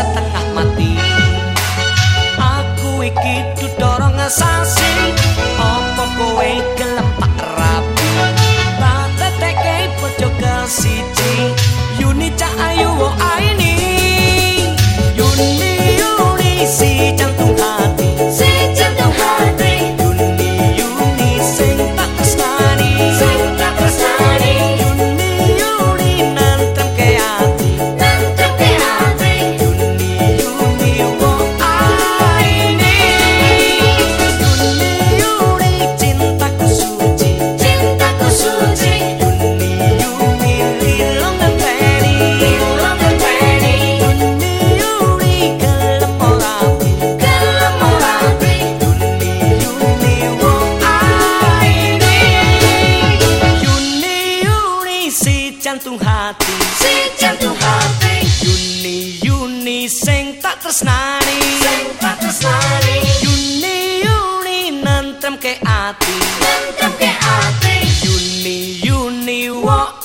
Satán. hati Mantap ke hati Juni, Juni, wo.